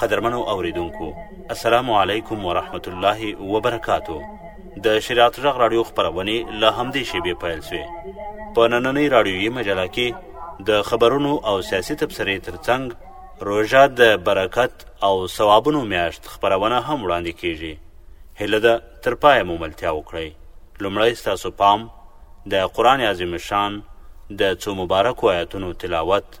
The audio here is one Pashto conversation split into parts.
قدرمنو اوریدونکو السلام علیکم ورحمت الله وبرکاتو د شریعت غږ رادیو خبرونه له همدې شیبې پیل شوې په نننۍ رادیویي مجله کې د خبرونو او سیاسي تبصرې ترڅنګ روژه د برکت او ثوابونو میاشت خبرونه هم وړاندې کیږي هله ده تر پایه مو ملتیا وکړئ لومړی ستاسو پام د قرآن عظیم شان د څو مبارکو آیتونو تلاوت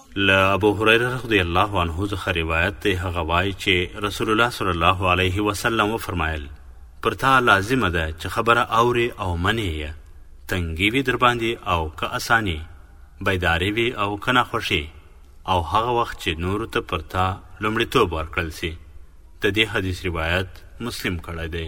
له ابو هريره رضی الله عنه څخه روایت دی هغه وایي چې رسول الله صلی الله علیه وسلم وفرمایل پر تا لازمه ده چې خبره اورې او منې یې تنګي وي درباندې او که اساني بیدارې وي او که ناخوښي او هغه وخت چې نورو ته پر تا لومړیتوب ورکړل سي د دې حدیث روایت مسلم کړی دی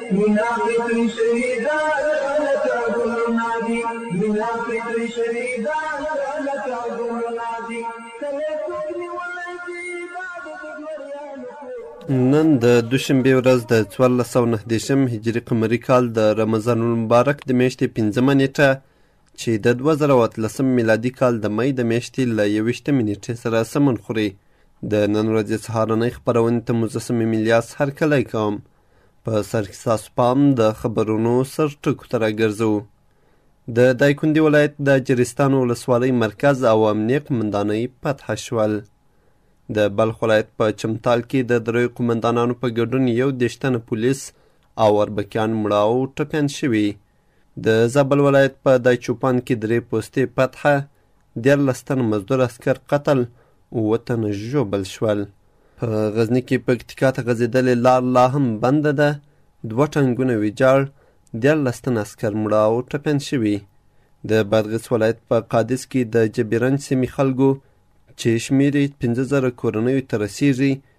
مینا فکري شهیدان لکه ګلونه دي مینا فکري شهیدان لکه ګلونه دي کله څوک نیولی دي دا د دګمریانو کور نن د دوشنبې ورځ د څوارلس سوه نهه دېرشم هجري قمري کال د رمضان المبارک د میاشتې پنځمه نیټه چې د دوه زره او اتلسم میلادي کال د مۍ د میاشتې له یوویشتمې نیټې سره سمون خوري د نن ورځې سهارنۍ خپرونې ته مجسم میلیاس هرکلی کوم په سر کې ستاسو پام د خبرونو سر ټکو ته راګرځو د دایکندي ولایت د جریستان ولسوالۍ مرکز او امنیه قومندانۍ فتح شول د بلخ ولایت په چمتال کې د دریو قومندانانو په ګډون یو دېشتنه پولیس او اربکیان مړه او ټپیان شوي د زابل ولایت په دایچوپان کې درې پوستې پتحه دیارلس تنه مزدور عسکر قتل اووه تنه ژوبل شول په غزني کې پکتیکا ته غځېدلې لار لا هم بنده ده دوه ټانګونه ویجاړ دیارلس تنه عسکر مړه او ټپیان شوي د بادغیس ولایت په قادس کې د جبیرنج سیمې خلکو چې شمیر یې پنځه زره کورنیو ته رسیږي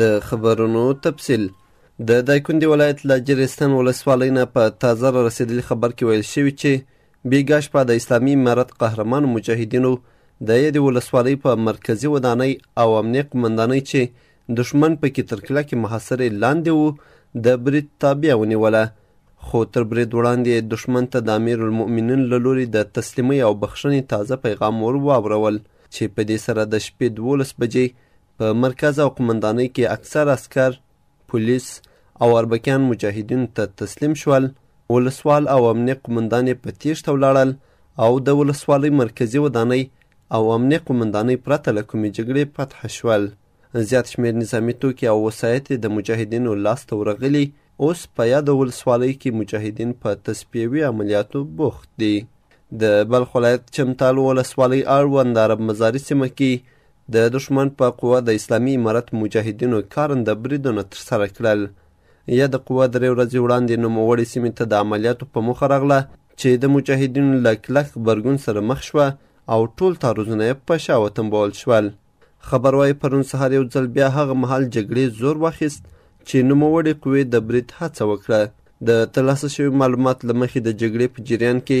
د خبرونو تفصیل د دایکندي ولایت له جریستان ولسوالۍ نه په تازه را رسېدلي خبر کې ویل شوي چې بیګا شپه د اسلامي امارت قهرمانو مجاهدینو د یادې ولسوالۍ په مرکزي ودانۍ او امنیه قومندانۍ چې دښمن پکې تر کلکې محاصرې لاندې و د برید تابع ونیوله خو تر برید وړاندې یې دښمن ته د امیرالمؤمنین له لوري د تسلیمۍ او بخښنې تازه پیغام ور واورول چې په دې سره د شپې دولس بجې په مرکز او قومندانۍ کې اکثر عسکر، پولیس او اربکیان مجاهدینو ته تسلیم شول، ولسوال او امنیه قومندان یې په تیښته ولاړل او د ولسوالۍ مرکزي ودانۍ او امنیه قومندانۍ پرته له کومې جګړې فتح شول. زیات شمېر نظامي توکي او وسایط یې د مجاهدینو لاس ته ورغلي، اوس په یاده ولسوالۍ کې مجاهدین په تصفیوي عملیاتو بوخت دي. د بلخ ولایت چمتال ولسوالۍ اړوند عرب مزاري سیمه کې د دښمن په قوه د اسلامي امارت مجاهدینو کارنده بریدونه ترسره کړل یاده قوه درې ورځې وړاندې نوموړې سیمې ته د عملیاتو په موخه راغله چې د مجاهدینو له کلک غبرګون سره مخ شوه او ټول تعرضونه یې په شا وتمبول شول خبر وايي پرون سهار یو ځل بیا هغه مهال جګړې زور واخیست چې نوموړې قوې د برید هڅه وکړه د ترلاسه شوي معلومات له مخې د جګړې په جریان کې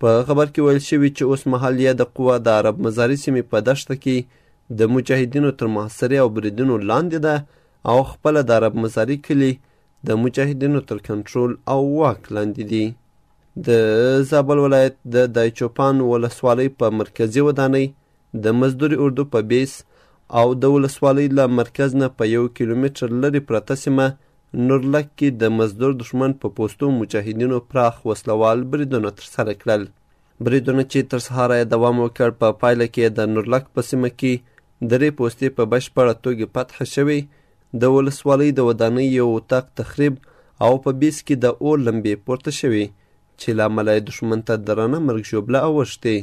په خبر کې ویل شوي چې اوس مهال یې د قوه د عرب مزاري سیمې په دښته کې د مجاهدینو تر محاصرې او بریدونو لاندې ده او خپله د عرب مزاري کلي د مجاهدینو تر کنټرول او واک لاندې دي د زابل ولایت د دایچوپان ولسوالۍ په مرکزي ودانۍ د مزدوري اردو په بیس او د ولسوالۍ له مرکز نه په یو کیلومتر لرې پرته سیمه نورلک کې د مزدور دښمن په پوستو مجاهدینو پراخ وسلوال بریدونه ترسره کړل بریدونه چې تر سهاره یې دوام وکړ په پا پایله کې د نورلک په سیمه کې درې پوستې په بشپړه توګه فتح شوې د ولسوالۍ د ودانۍ یو اتاق تخریب او په بیس کې د اور لمبې پورته شوې چې له امله یې دښمن ته درنه مرګ ژوبله اوښتې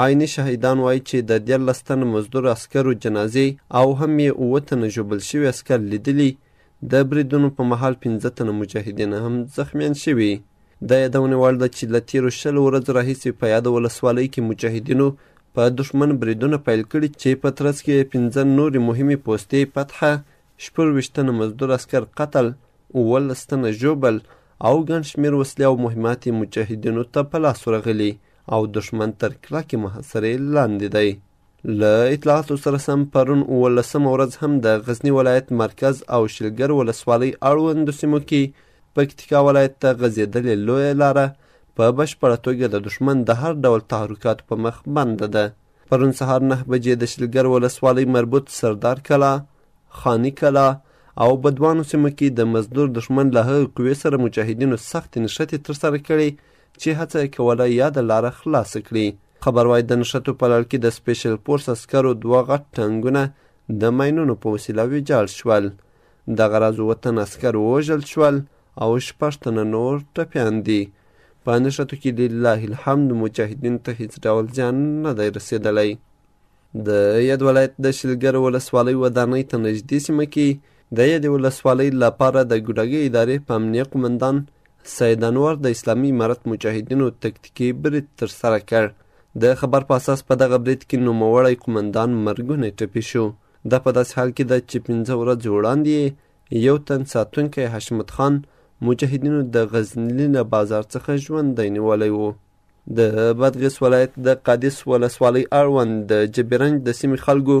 عیني شهیدان وایي چې د دیارلس تنه مزدور عسکرو جنازې او هم یې اووه تنه ژوبل شوي عسکر لیدلي د بریدونو په مهال پنځه تنه مجاهدین هم زخمیان شوي د یادونې وړ ده چې له تیرو شل ورځو راهیسې په یاده ولسوالۍ کې مجاهدینو په دښمن بریدونه پیل کړي چې په ترڅ کې یې پنځه نورې مهمې پوستې فتحه شپږ ویشت تنه مزدور عسکر قتل، اوولس تنه ژوبل او ګڼ شمېر وسلې او مهمات یې مجاهدینو ته په لاس ورغلي او دښمن تر کلکې محاصرې لاندې دی. له اطلاعاتو سره سم پرون اوولسمه ورځ هم د غزني ولایت مرکز او شلګر ولسوالۍ اړوندو سیمو کې پکتیکا ولایت ته غځېدلې لویه لاره په بشپړه توګه د دښمن د هر ډول تحرکاتو په مخ بنده ده پرون سهار نه بجې د شلګر ولسوالۍ مربوط سردار کلا خاني کلا او بدوانو سیمو کې د مزدور دښمن له هغې قوې سره مجاهدینو سختې نښتې ترسره کړې چې هڅه یې کوله یاده لاره خلاصه کړي خبر وايي د نښتو په لړ کې د سپېشل فورس عسکرو دوه غټ ټانګونه د ماینونو په وسیله ویجاړ شول دغه راز اووه تن عسکر ووژل شول او شپږ تنه نور ټپیان دي په نښتو کې لله الحمد مجاهدینو ته هیڅ ډول زیان نه دی رسېدلی د ید ولایت د شلګر ولسوالۍ ودانۍ ته نږدې سیمه کې د یادې ولسوالۍ لپاره د ګوډاګۍ ادارې په امنیه قومندان سید انوار د اسلامي امارت مجاهدینو تکتیکي برید ترسره کړ د خبر په اساس په دغه برید کې نوموړی قومندان مرګونی ټپي شو دا په داسې حال کې ده چې پنځه ورځې وړاندې یو تن ساتونکی حشمت خان مجاهدینو د غزني له بازار څخه ژوندی نیولی و د بادغیس ولایت د قادس ولسوالۍ اړوند د جبرنج د سیمې خلکو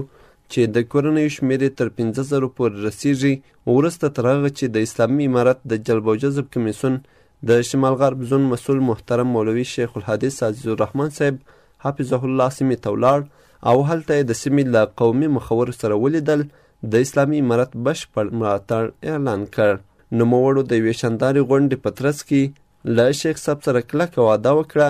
چې د کورنیو شمېر یې تر پنځه زرو پورې رسیږي وروسته تر هغه چې د اسلامي امارت د جلب او جذب کمیسیون د شمال غرب زون مسول محترم مولوي شیخ الحدیث عزیز الرحمن صاحب حفظه الله سیمې ته ولاړ او هلته یې د سیمې له قومي مخورو سره ولیدل د اسلامي امارت بشپړ ملاتړ اعلان کړ نوموړو د یوې شاندارې غونډې په ترڅ کې له شیخ صاحب سره کلکه وعده وکړه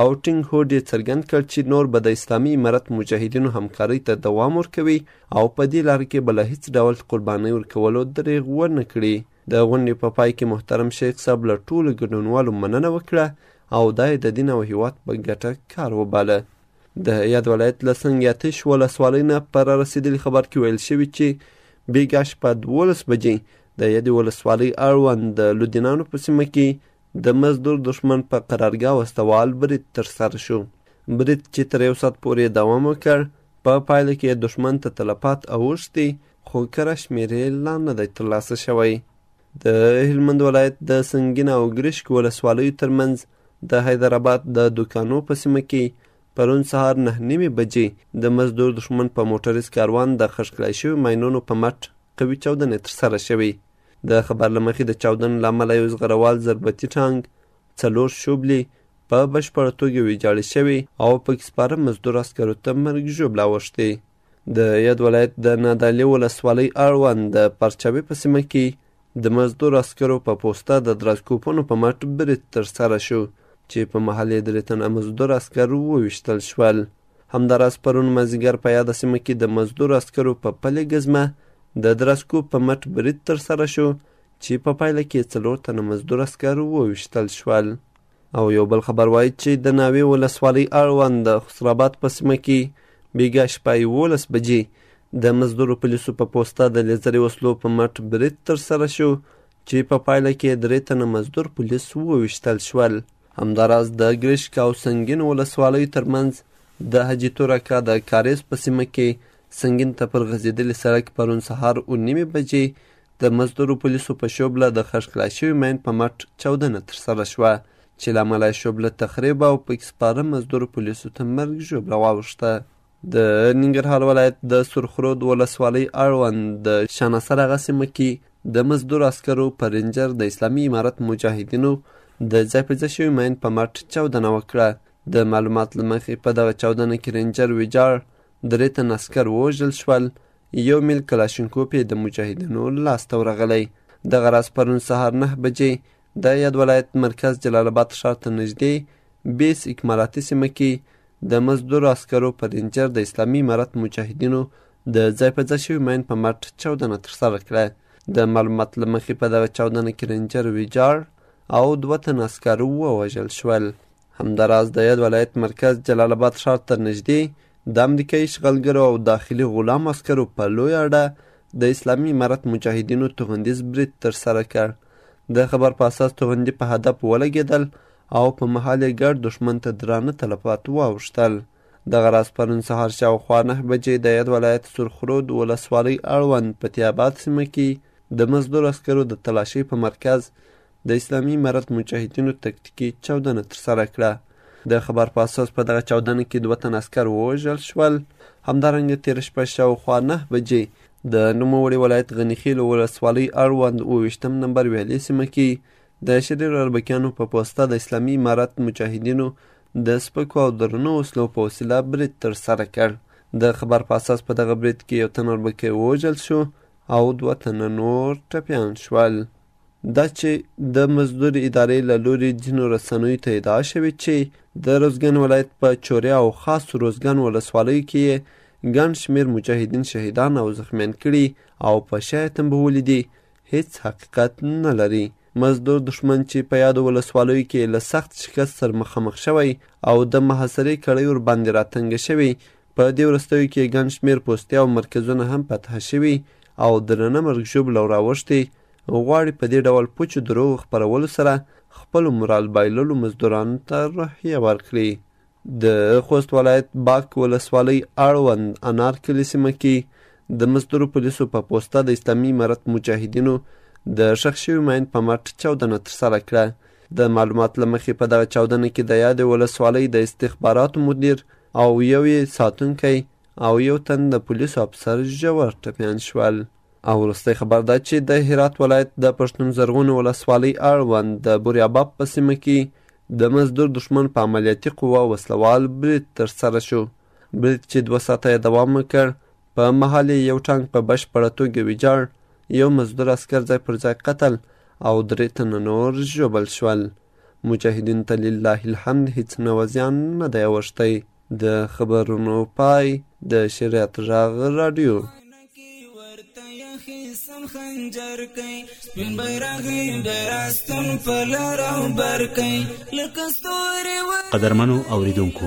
او ټینګ هوډ یې څرګند کړ چې نور به د اسلامي امارت مجاهدینو همکارۍ ته دوام ورکوي او په دې لار کې به له هیڅ ډول قربانۍ ورکولو دریغ ونه کړي د غونډې په پای کې محترم شیخ صاحب له ټولو ګډونوالو مننه وکړه او دا یې د دین او هیواد په ګټه کار وباله د یاد ولایت له سنګ آتش ولسوالۍ نه په رارسېدلي خبر کې ویل شوي چې بیګا شپه دولس بجې د یادې ولسوالۍ اړوند د لودینانو په سیمه کې د مزدور دښمن په قرارګاه وسلهوال برید ترسره شو. برید چې تر یو ساعت پورې دوام وکړ، په پایله کې دښمن ته تلفات اوښتي، خو کره شمېر یې لا نه دی ترلاسه شوی. د هلمند ولایت د سنګین او ګرشک ولسوالیو ترمنځ د حیدرآباد د دوکانو په سیمه کې پرون سهار نه نیمې بجې د مزدور دښمن په موټریز کاروان د خښ کړای شوي ماینونو په مټ قوي چاودنې ترسره شوې د خبر له مخې د چاودنو له امله یو زغروال ضربتي ټانګ څلور شوبلې په بشپړه توګه ویجاړې شوې او پکې سپاره مزدور عسکرو ته مرګ ژوبله اوښتې د یاد ولایت د نادعلي ولسوالۍ اړوند د پرچاوي په سیمه کې د مزدور عسکرو په پوسته د درز کوپونو په مټ برید ترسره شو چې په محل یې درې تنه مزدور عسکر وویشتل شول همداراز پرون مازیګر په یاده سیمه کې د مزدور عسکرو په پلې ګزمه د درز کوپ په مټ برید ترسره شو چې په پایله کې څلور تنه مزدور عسکر وویشتل شول او یو بل خبر وایي چې د ناوې ولسوالۍ اړوند د خسراباد په سیمه کې بیګا شپه یولس بجې د مزدورو پولیسو په پوسته د لیزري وسلو په مټ برید ترسره شو چې په پایله کې درې تنه مزدور پولیس وویشتل شول همداراز د ګرشک او سنګین ولسوالۍ ترمنځ د حاجي تورکا د کاریز په سیمه کې سنګین ته پر غځېدلي سړک پرون سهار اوه نیمې بجې د مزدورو پولیسو په شوبله د خښ کړای شوي مین په مټ چاودنه ترسره شوه چې له امله یې شوبله تخریب او پکې سپاره مزدورو پولیسو ته مرګ ژوبله واوښته. د ننګرهار ولایت د سرخرود ولسوالۍ اړوند د شاناسر هغه سیمه کې د مزدور عسکرو په رینجر د اسلامي امارت مجاهدینو د ځای په ځای شوي مین په مټ چاودنه وکړه د معلومات له مخې په دغه چاودنه کې رینجر ویجاړ درې تن عسکر ووژل شول یو میل کلاشینکوف یې د مجاهدینو لاسته ورغلی دغه راز پرون سهار نه بجې د یاد ولایت مرکز جلال آباد ښار ته نږدې بیس اکمالاتي سیمه کې د مزدور عسکرو په رینجر د اسلامي امارت مجاهدینو د ځای په ځای شوي ماین په مټ چاودنه ترسره کړه د معلومات له مخې په دغه چاودنه کې رینجر ویجاړ او دوه تن عسکر ووژل شول همداراز د یاد ولایت مرکز جلال آباد ښار ته نږدې د امریکایي شغلګرو او داخلي غلام عسکرو په لوی اړه د اسلامي امارت مجاهدینو توغندیز برید ترسره کړ د خبر په اساس توغندي په هدف ولګېدل او په مهال یې ګډ دښمن ته درانه تلفات واوښتل دغه راز پرون سهار شاوخوا نه بجې د یاد ولایت سرخرود ولسوالۍ اړوند په تیاباد سیمه کې د مزدور عسکرو د تلاشۍ په مرکز د اسلامي امارت مجاهدینو تکتیکي چاودنه ترسره کړه د خبر په اساس په دغه چاودنه کې دوه تن عسکر ووژل شول همدارنګه تېره شپه شاوخوا نه بجې د نوموړي ولایت غنیخیل ولسوالۍ اړوند اوویشتم نمبر ویالې سیمه کې د شریر اربکیانو په پوسته د اسلامي امارت مجاهدینو د سپکو او درنو وسلو په وسیله برید ترسره کړ د خبر په اساس په دغه برید کې یو تن اربکی ووژل شو او دوه تنه نور ټپیان شول دا چې د مزدور ادارې له لوري ځینو رسنیو ته ادعا شوې چې د روزګان ولایت په چوریا او خاص روزګان ولسوالیو کې یې ګڼ شمېر مجاهدین شهیدان او زخمیان کړي او په شا یې تنبولي دي هیڅ حقیقت نه لري مزدور دښمن چې په یادو ولسوالیو کې له سخت شکست سره مخامخ شوی او د محاصرې کړۍ ورباندې راتنګه شوې په دې وروستیو کې ګڼ شمېر پوستې او مرکزونه هم فتح شوي او درنه مرګ ژوبله وراوښتې، غواړي په دې ډول پوچو دروغو خپرولو سره خپلو مرال بایللو مزدورانو ته روحیه ورکړي. د خوست ولایت باک ولسوالۍ اړوند انار کلي سیمه کې د مزدورو پولیسو په پوسته د اسلامي امارت مجاهدینو د ښخ شوي ماین په مټ چاودنه ترسره کړه د معلومات له مخې په دغه چاودنه کې د یادې ولسوالۍ د استخباراتو مدیر او یو یې ساتونکی او یو تن د پولیسو افسر ژور ټپیان شول او وروستی خبر دا چې د هرات ولایت د پښتون زرغونې ولسوالۍ اړوند د بوریاباب په سیمه کې د مزدور دښمن په عملیاتي قوه وسلوال برید ترسره شو برید چې دوه ساعته یې دوام وکړ په مهال یې یو ټانک په بشپړه توګه ویجاړ، یو مزدور عسکر ځای پر ځای قتل او درې تنه نور ژوبل شول. مجاهدین ته لله الحمد هیڅ نوع زیان نه دی اوښتی. د خبرونو پای د شریعت غږ راډیو سم خنجر کئ سپین بیرغ بیرستون فلر او بر کئ لکه ستوري قدرمنو اوریدونکو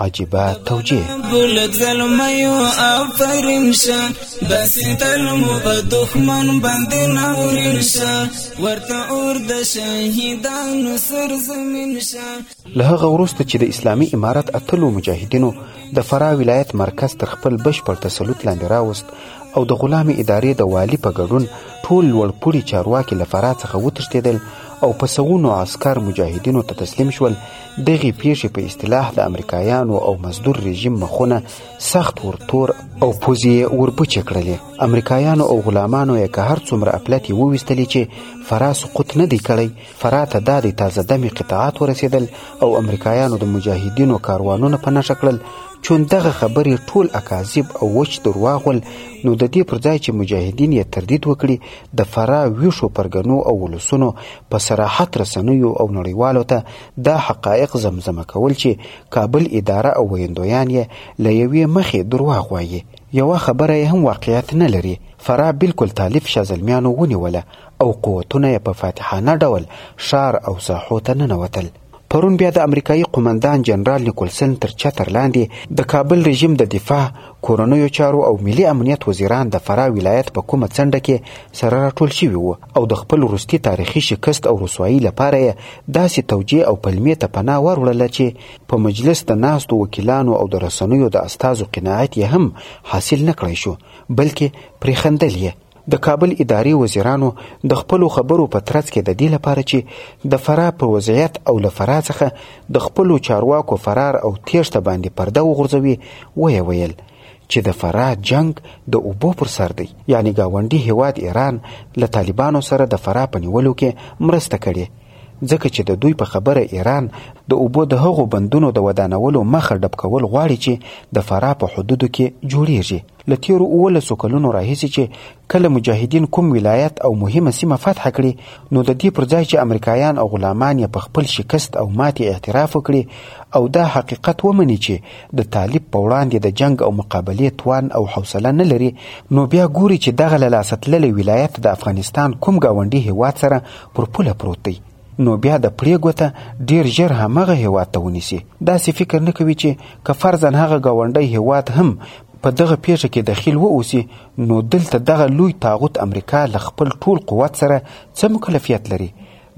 عجیبه توجیه بولد زلمیو آفرین شا داسی تلمو په دښمن باندې ناورین شا ورته اور د شهیدانو سر زمین شا له هغه وروسته چې د اسلامي امارت اتلو مجاهدینو د فراه ولایت مرکز تر خپل بشپړ تسلط لاندې راوست او د غلامي ادارې د والي په ګډون ټول لوړپوړي چارواکي له فراه څخه وتښتېدل او په سوونو عسکر مجاهدینو ته تسلیم شول دغې پیښې په اصطلاح د امریکایانو او مزدور رژیم مخونه سخت ورتور او پوزې یې ورپوچې کړلې امریکایانو او غلامانو یې که هر څومره اپلتې وویستلې چې فرا سقوط نه دی کړی فرا ته دا د تازه دمې قطعات ورسېدل او امریکایانو د مجاهدینو کاروانونه په نښه کړل چون دغه خبرې ټول اکاذب او وچ درواغ ول نو د دې پر ځای چې مجاهدین یې تردید وکړي د فرا ویښو پرګنو او ولسونو په صراحت رسنیو او نړیوالو ته دا حقایق زمزمه کول چې کابل اداره او ویندویان یې له یوې مخې درواغ وایي یوه خبره یې هم واقعیت نه لري فراه بالکل تالیف شه زلمیانو ونیوله او قوتونه یې په فاتحانه ډول ښار او ساحو ته ننوتل پرون بیا د امریکایي قومندان جنرال نیکولسن تر چتر لاندې د کابل رژیم د دفاع، کورنیو چارو او ملي امنیت وزیران د فراه ولایت په کومه څنډه کې سره راټول شوي وو او د خپل وروستي تاریخي شکست او رسوایي لپاره یې داسې توجیه او پلمې ته پناه وروړله چې په مجلس د ناستو وکیلانو او د رسنیو د استازو قناعت یې هم حاصل نه کړای شو بلکې پرې خندل یې د کابل اداري وزیرانو د خپلو خبرو په ترڅ کې د دې لپاره چې د فراه په وضعیت او له فراه څخه د خپلو چارواکو فرار او تېښته باندې پرده وغورځوي ویې ویل چې د فراه جنګ د اوبو پر سر دی یعنی گاونډي هیواد ایران له طالبانو سره د فراه په نیولو کې مرسته کړې ځکه چې د دوی په خبره ایران د اوبو د هغو بندونو د ودانولو مخه ډب کول غواړي چې د فراه په حدودو کې جوړیږي له تیرو اوولسو کلونو راهیسې چې کله مجاهدین کوم ولایت او مهمه سیمه فتح کړي نو د دې پر ځای چې امریکایان او غلامان یې په خپل شکست او ماتې اعتراف وکړي او دا حقیقت ومني چې د طالب په وړاندې د جنګ او مقابلې توان او حوصله نه لري نو بیا ګوري چې دغه له لاسه تللی ولایت د افغانستان کوم ګاونډي هیواد سره پر پوله پروت دی نو بیا د پړې ګوته ډیر ژر همغه هیواد ته ونیسي داسې فکر نه کوي چې که فرضاً هغه ګاونډی هیواد هم په دغه پیښه کې دخیل واوسي نو دلته دغه لوی طاغوت امریکا له خپل ټول قوت سره څه مکلفیت لري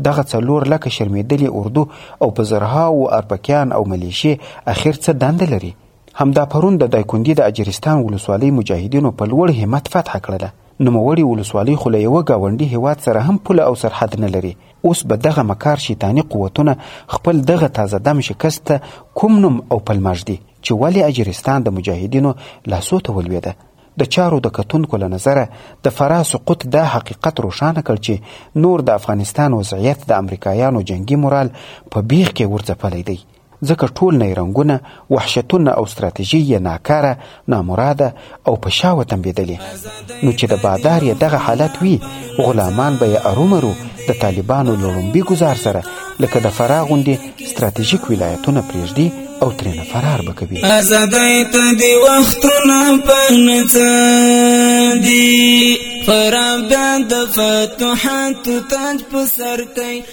دغه څلور لکه شرمېدلې اردو او په زرهاوو اربکیان او ملیشې اخر څه دنده لري؟ همدا پرون د دایکندي د اجرستان ولسوالۍ مجاهدینو په لوړ همت فتح کړله نوموړې ولسوالۍ خو له یوه ګاونډي هیواد سره هم پوله او سرحد نه لري اوس به دغه مکار شیطاني قوتونه خپل دغه تازه دم شکست ته کوم نوم او پلمه ږدي چې ولې اجرستان د مجاهدینو لاسو ته ولوېده د چارو د کتونکو له نظره د فراه سقوط دا حقیقت روښانه کړ چې نور د افغانستان وضعیت د امریکایانو جنګي مورال په بیخ کې ورځپلی دی ځکه ټول نیرنګونه، وحشتونه او ستراتیژۍ یې ناکاره، نامراده او په شا وتمبېدلې. نو چې د بادار یې دغه حالت وي، غلامان به یې ارومرو د طالبانو له ړومبي ګزار سره لکه د فراه غوندې ستراتیژیک ولایتونه پرېږدي او ترېنه فرار به کوي. ازادۍ ته د وختونه پنځه دي فراه بیا د فتوحاتو تاج په سر کوي.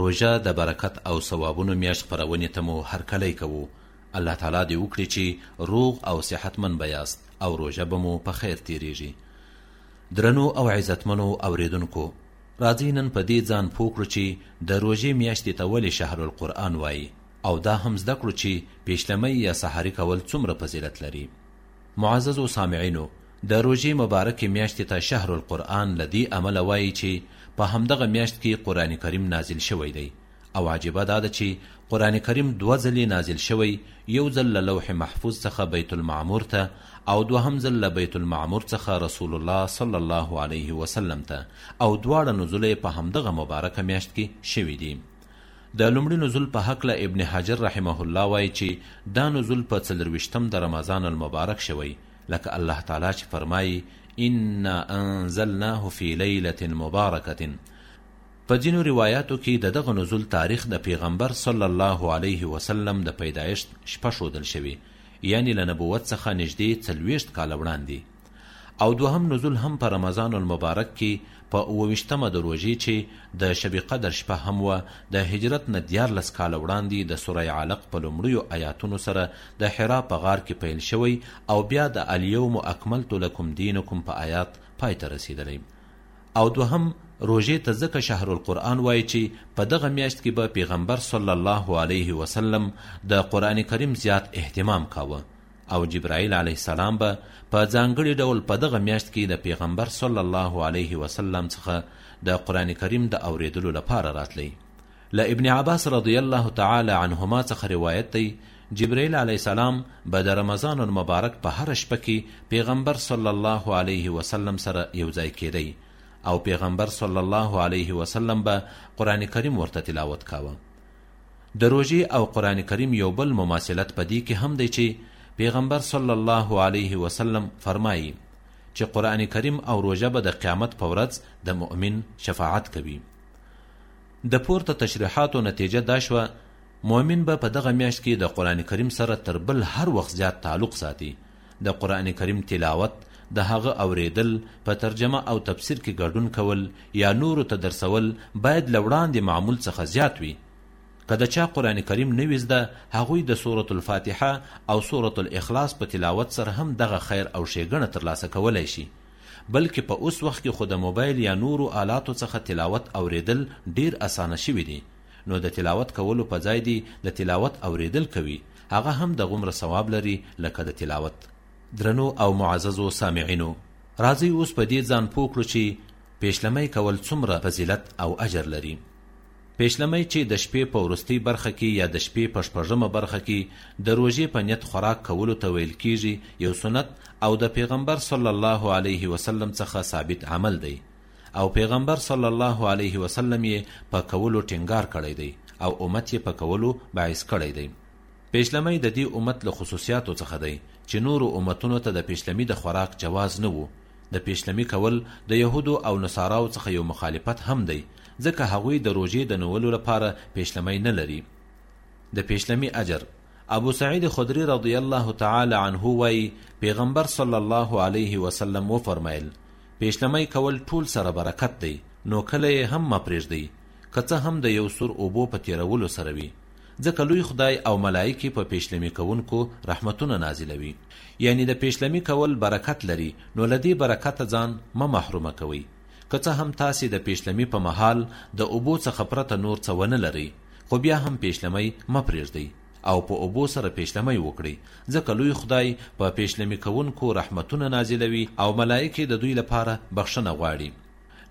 روژه د برکت او ثوابونو میاشت خپرونې ته مو هرکلی کوو الله تعالی دې وکړي چې روغ او صحتمن به یاست او روژه به مو په خیر تیریږي درنو او عزتمنو اوریدونکو راځي نن په دې ځان پوه کړو چې د روژې میاشتې ته ولې شهر القرآن وایي او دا هم زده کړو چې پیشلمۍ یا سحري کول څومره فضیلت لري معززو سامعینو د روژې مبارکې میاشتې ته شهر القرآن له دې امله وایي چې په همدغه میاشت کې قرآن کریم نازل شوی دی او عجیبه دا ده چې قرآن کریم دوه ځلې نازل شوی یو ځل له لوح محفوظ څخه بیت المعمور ته او دوهم ځل له بیت المعمور څخه رسول الله صلی الله علیه وسلم ته او دواړه نزول یې په همدغه مبارکه میاشت کې شوي دي د لومړي نزول په هکله ابن حجر رحمه الله وایي چې دا نزول په څلرویشتم د رمضان المبارک شوی لکه الله تعالی چې فرمایي انا انزلناه فی لیلة مبارکة په ځینو روایاتو کې د دغه نزول تاریخ د پیغمبر صلی الله علیه وسلم د پیدایښت شپه ښودل شوې یعنی له نبوت څخه نږدې څلوېښت کاله وړاندې او دوهم نزول هم په رمضان المبارک کې په اووه ویشتمه د روژې چې د شب قدر شپه هم وه د هجرت نه دیارلس کاله وړاندې د سوره علق په لومړیو ایاتونو سره د حرا په غار کې پیل شوی او بیا د الیوم اکملت لکم دینکم په ایات پای ته رسیدلی او دوهم روژې ته ځکه شهر القرآن وایي چې په دغه میاشت کې به پیغمبر صلی الله علیه وسلم د قرآن کریم زیات اهتمام کاوه او جبرائیل علیه السلام به په ځانګړي ډول په دغه میاشت کې د پیغمبر صلی الله علیه وسلم څخه د قرآن کریم د اوریدلو لپاره راتلی له ابن عباس رضی الله تعالی عنهما څخه روایت دی جبرئیل علیه السلام به د رمضان المبارک په هر شپه کې پیغمبر صلی الله علیه وسلم سره یو ځای کېدی او پیغمبر صلی الله علیه وسلم به قرآن کریم ورته تلاوت کاوه د روژې او قرآن کریم یو بل مماثلت په دې کې هم دی چې پیغمبر صلی الله علیه وسلم فرمایي چې قرآن کریم او روژه به د قیامت په ورځ د مؤمن شفاعت کوي د پورته تشریحاتو نتیجه دا شوه مؤمن به په دغه میاشت کې د قرآن کریم سره تر بل هر وخت زیات تعلق ساتي د قرآن کریم تلاوت، د هغه اورېدل، په ترجمه او تفسیر کې ګډون کول یا نورو ته درسول باید له وړاندې معمول څخه زیات وي. که د چا قرآن کریم نه وي زده، هغوی د سورة الفاتحه او سورة الاخلاص په تلاوت سره هم دغه خیر او ښېګڼه ترلاسه کولای شي، بلکې په اوس وخت کې خو د موبایل یا نورو آلاتو څخه تلاوت اورېدل ډېر اسانه شوي دي. نو د تلاوت کولو په ځای دي د تلاوت اورېدل کوي هغه هم دغومره ثواب لري لکه د تلاوت. درنو او معززو سامعینو! راځئ اوس په دې ځان پوه کړو چې پېشلمی کول څومره فضیلت او اجر لري. پېشلمی چې د شپې په وروستۍ برخه کې یا د شپې په شپږمه برخه کې د روژې په نیت خوراک کولو ته ویل کېږي یو سنت او د پېغمبر صلی الله علیه وسلم څخه ثابت عمل دی او پيغمبر صلی الله عليه وسلم يې په کولو ټينګار کړی دی او امت يې په کولو بعث کړی دی. پيشلمی د دې امت له خصوصياتو څخه دی چې نورو امتونو ته د پيشلمي د خوراک جواز نه وو. د پيشلمي کول د يهودو او نصاراو څخه يو مخالفت هم دی ځکه هغوی د روژې د نولو لپاره پيشلمی نه لري. د پيشلمي اجر ابو سعيد خدري رضي الله تعالی عنه وايي پيغمبر صلی الله عليه وسلم وفرمايل پیشلمی کول ټول سره برکت دی نو کله یې هم مه پریږدئ که څه هم د یو سور اوبو په تیرولو سره وي ځکه لوی خدای او ملائکې په پیشلمی کوونکو رحمتونه نازلوي یعنی د پیشلمی کول برکت لري نو له دې برکته ځان مه محرومه کوئ که څه هم تاسې د پیشلمی په مهال د اوبو څخه پرته نور څه ونه لرئ خو بیا هم پیشلمی مه پریږدئ او په اوبو سره پېشلمی وکړئ، ځکه لوی خدای په پېشلمي کوونکو رحمتونه نازلوي او ملائک یې د دوی لپاره بخښنه غواړي.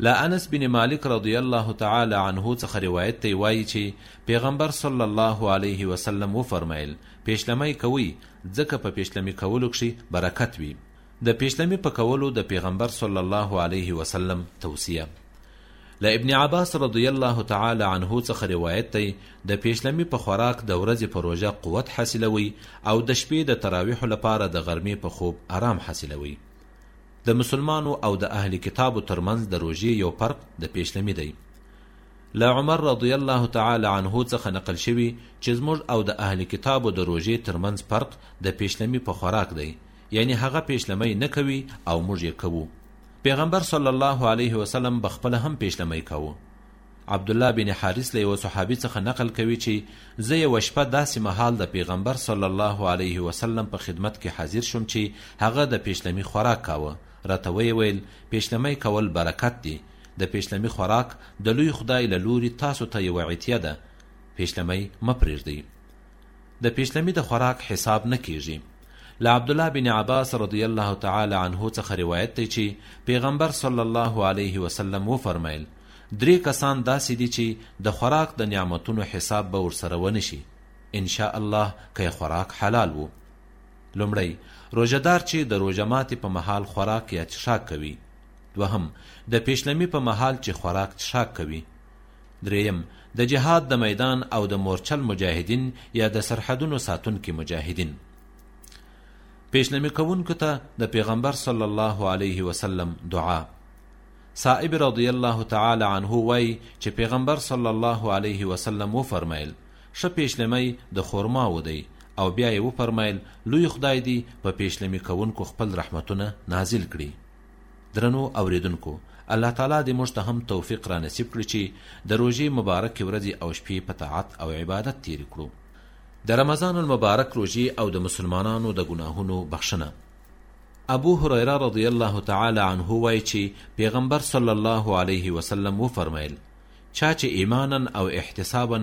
له انس بن مالک رضی الله تعالی عنه څخه روایت دی وايي چې پېغمبر صلی الله علیه وسلم وفرمایل، پېشلمی کوئ، ځکه په پېشلمي کولو کښې برکت وي. د پېشلمي په کولو د پېغمبر صلی الله علیه وسلم توصیه. له ابن عباس رضی الله تعالی عنه څخه روایت دی د پیشلمی په خوراک د ورځې په روژه قوت حاصلوي او د شپې د تراویح لپاره د غرمې په خوب آرام حاصلوي د مسلمانو او د اهل کتابو ترمنځ د روژې یو فرق د پیشلمی دی له عمر رضی الله تعالی عنه څخه نقل شوی چې زموږ او د اهل کتابو د روژې ترمنځ فرق د پیشلمی په خوراک دی یعنی هغه پیشلمی نه کوی او موږ یې کوو پیغمبر صلی الله علیه وسلم به خپله هم پیشلمی کاوه عبدالله بن حارث له یوه صحابي څخه نقل کوي چې زه یوه شپه داسې مهال د پیغمبر صلی الله علیه وسلم په خدمت کې حاضر شوم چې هغه د پیشلمی خوراک کاوه راته ویې ویل پیشلمی کول برکت دی د پیشلمی خوراک د لوی خدای له لوري تاسو ته یوه عطیه ده پیشلمی مه پرېږدئ د پیشلمي د خوراک حساب نه کیږي له عبدالله بن عباس رضی الله تعالی عنه څخه روایت دی چې پیغمبر صلی الله علیه وسلم وفرمایل درې کسان داسې دي چې د خوراک د نعمتونو حساب به ورسره ونشي ان شاء الله که خوراک حلال وو لومړی روژهدار چې د روژه ماتې په مهال خوراک یا څښاک کوي دوهم د پیشلمي په مهال چې خوراک څښاک کوي درېیم، د جهاد د میدان او د مورچل مجاهدین یا د سرحدونو ساتونکي مجاهدین. پیشنمی کوونکو ته د پیغمبر صلی الله علیه وسلم دعا صائب رضی الله تعالی عنه وایي چې پیغمبر صلی الله علیه وسلم وفرمایل ښه پیشلمی د خورماو دی او بیا یې وفرمایل لوی خدای دی په پیشلمی کوونکو خپل رحمتونه نازل کړي درنو اوریدونکو الله تعالی دې موږ ته هم توفیق را نصیب کړي چې د روژې مبارکې ورځې او شپې په طاعت او عبادت تیرې کړو د رمضان المبارک روژې او د مسلمانانو د ګناهونو بخښنه ابو هريره رضی الله تعالی عنه وایي چې پیغمبر صلی الله علیه وسلم وفرمایل چا چې ایمانا او احتسابا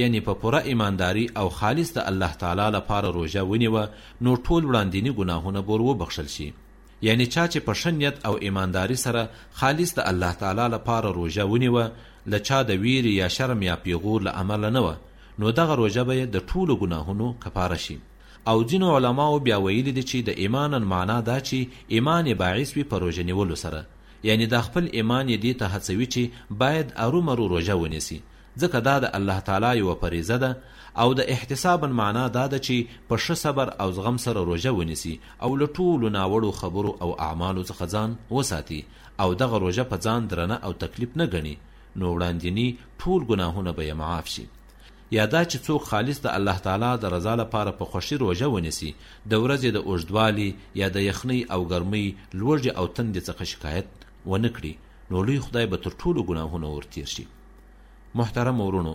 یعنی په پوره ایمانداری او خالص د الله تعالی لپاره روژه ونیوه نو ټول وړاندینی ګناهونه بور وبخښل شي یعنې چا چې په ښه نیت او ایمانداري سره خالص د الله تعالی لپاره روژه ونیوه، له چا د ویرې یا شرم یا پیغور له امله نه وه، نو دغه روژه به یې د ټولو ګناهونو کفاره شي. او ځینو علماوو بیا ویلي دي چې د ایمانا معنا دا چې ایمان یې باعث وي په روژه نیولو سره، یعنې دا خپل ایمان یې دې ته هڅوي چې باید ارومرو روژه ونیسي، ځکه دا د الله تعالی یوه فریضه ده او د احتسابا معنا دا ده چې په ښه صبر او زغم سره روژه ونیسي او له ټولو ناوړو خبرو او اعمالو څخه ځان وساتي او دغه روژه په ځان درنه او تکلیف نه ګڼي نو وړاندیني ټول ګناهونه به یې معاف شي یا دا چې څوک خالص د الله تعالی د رضا لپاره په خوښي روژه ونیسي د ورځې د اوږدوالي یا د یخنۍ او ګرمۍ لوږې او تندې څخه شکایت ونه کړي نو لوی خدای به تر ټولو ګناهونه ورتیر شي محترم ورونو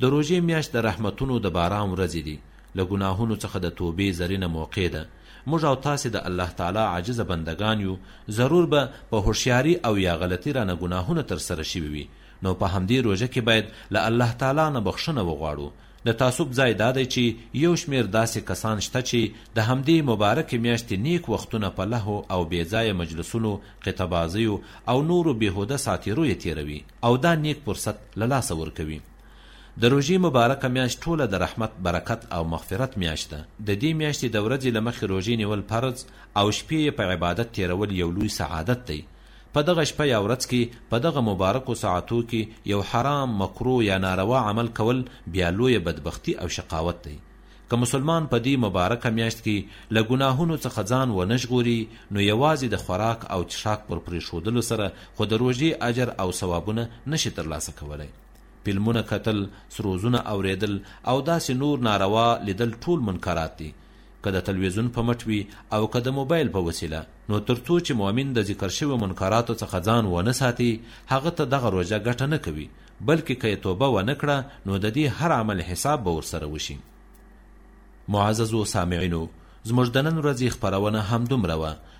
د روژې میاشت د رحمتونو د باران ورځې دي له ګناهونو څخه د توبې زرینه موقع ده موږ او تاسې د الله تعالی عاجزه بندګان یو ضرور به په هوښیاري او یا غلطي رانه ګناهونه ترسره شوي وي نو په همدې روژه کې باید له الله تعالی نه بخښنه وغواړو د تاسف ځای دا دی چې یو شمېر داسې کسان شته چې د همدې مبارکې میاشتې نیک وختونه په لهو او بې ځایه مجلسونو، قطعه بازیو او نورو بېهوده ساتېرو یې تېروي او دا نیک فرصت له لاسه ورکوي. د روژې مبارکه میاشت ټوله د رحمت، برکت او مغفرت میاشت ده. د دې میاشتې د ورځې له مخې روژې نیول فرض او شپې یې په عبادت تېرول یو لوی سعادت دی. په دغه شپه یا ورځ کې په دغه مبارکو ساعتو کې یو حرام، مکروه یا ناروا عمل کول بیا لویه بدبختي او شقاوت دی. که مسلمان په دې مبارکه میاشت کې له ګناهونو څخه ځان ونه ژغوري نو یوازې د خوراک او څښاک پر پرېښودلو سره خو د روژې اجر او ثوابونه نه شي ترلاسه کولی. فلمونه کتل، سروزونه اورېدل او داسې نور ناروا لیدل ټول منکرات دي. که د تلویزیون په مټ وي او که د موبایل په وسیله نو تر څو چې مؤمن د ذکر شویو منکراتو څخه ځان ونه ساتي هغه ته دغه روژه ګټه نه کوي بلکې که یې توبه ونه کړه نو د دې هر عمل حساب به ورسره وشي معززو سامعینو زموږ د نن ورځې خپرونه همدومره وه